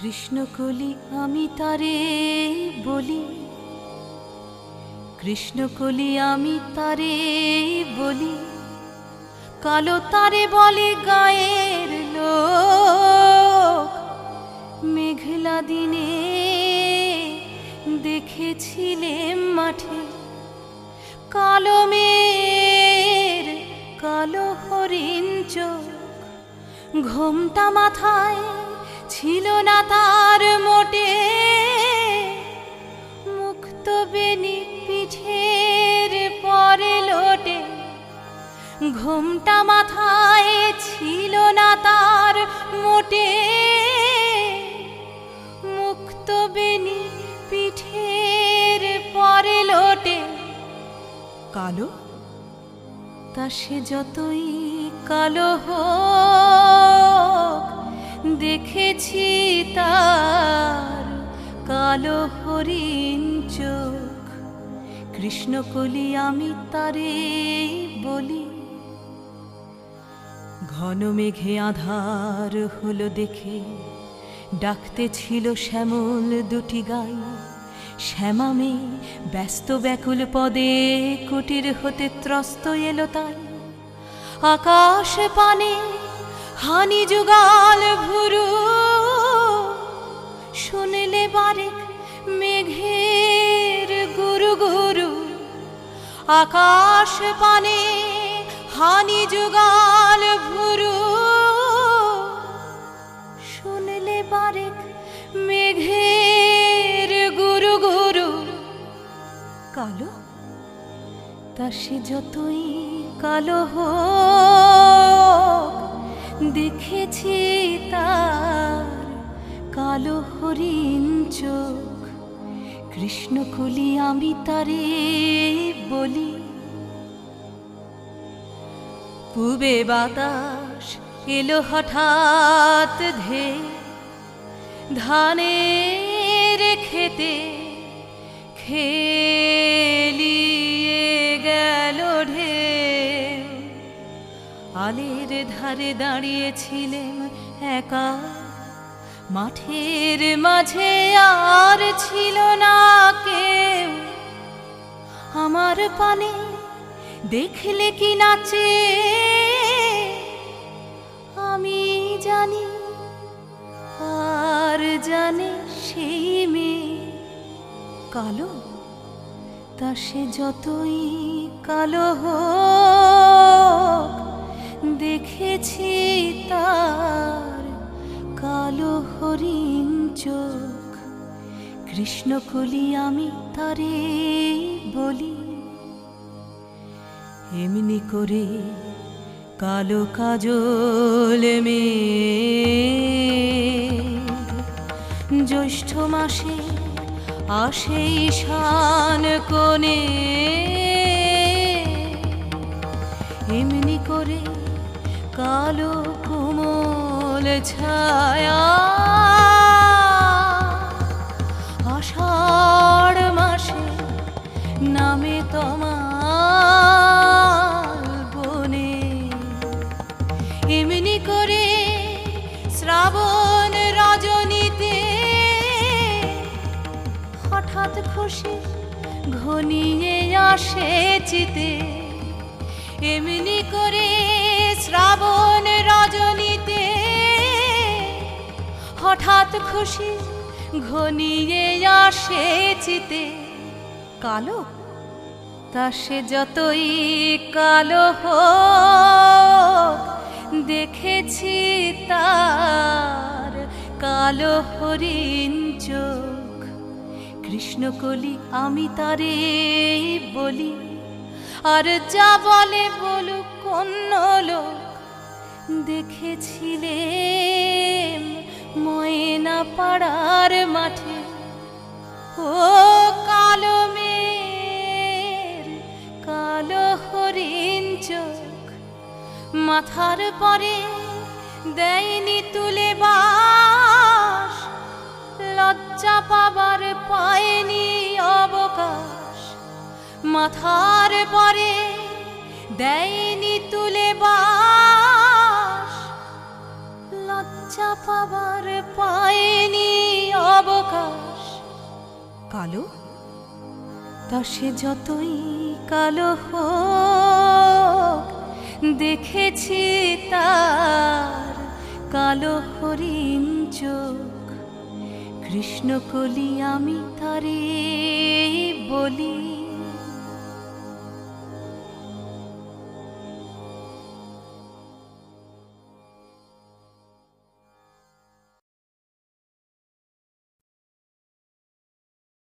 কৃষ্ণকলি আমি তারে বলি। কৃষ্ণকলি আমি তারে বলি। কালো তারে বলে গায়ের লোক। মেঘলা দিনে দেখেছিলে মাঠে। কালো মেয়ের কালো হরিণ চোখ। ঘোমটা মাথায় ছিল না তার মোটে। মুক্ত বেনি পিঠের পরে লোটে। ঘোমটা মাথায় ছিল না তার মোটে। মুক্ত বেনি পিঠের পরে লোটে। কালো? তা সে যতই কালো হোক দেখেছি তার কালো হরিণ চোখ। কৃষ্ণকলি আমি তারে বলি। ঘন মেঘে আধার হলো দেখে। ডাকতে ছিল শ্যামল দুটি গাই। শ্যামা মেয়ে ব্যস্ত ব্যাকুল পদে কুটির হতে ত্রস্ত এলো তাই। আকাশ পানে হানি যুগাল বারেক মেঘের গুরু গুরু, আকাশ পানে হানি যুগাল ভুরু। শুনলে বারেক মেঘের গুরু গুরু, কালো? তা সে যতই কালো দেখেছি তার কালো হরিণ চোখ কৃষ্ণকলি আমি তারে বলি। পূবে বাতাস এলো হঠাৎ ধে ধানের খেতে খেলিয়ে গেল ঢে আলের ধারে দাঁড়িয়েছিলেন একা মাঠের মাঝে আর ছিল না কেউ। আমার পানে দেখলে কি নাচে? আমি জানি, আর জানে সেই মেয়ে। কালো, তা সে যতই কালো হোক। কৃষ্ণকলি আমি তারে বলি, এমনি করে কালো কাজল মে জ্যৈষ্ঠ মাসে আসে ঈশান কোণে, এমনি করে কালো কোমল ছায়া তোমার বনে। এমনি করে শ্রাবণ রজনীতে হঠাৎ খুশি ঘনিয়ে আসে চিতে। এমনি করে শ্রাবণ রজনীতে হঠাৎ খুশি ঘনিয়ে আসে চিতে। কালো তা সে যতই কালো হোক, দেখেছি তার কালো হরিণ চোখ। কৃষ্ণকলি আমি তারে বলি, আর যা বলে বলুক অন্য লোক। দেখেছিলে ময়না পাড়ার মাঠে, ও চোখ। মাথার পরে দেয়নি তুলে বাস। লজ্জা পাবার পায়নি অবকাশ। মাথার পরে দেয়নি তুলে বাস। লজ্জা পাবার পায়নি অবকাশ। কালো? তা সে যতই কালো হোক দেখেছি তার কালো হরিণ চোখ। কৃষ্ণকলি আমি তারে বলি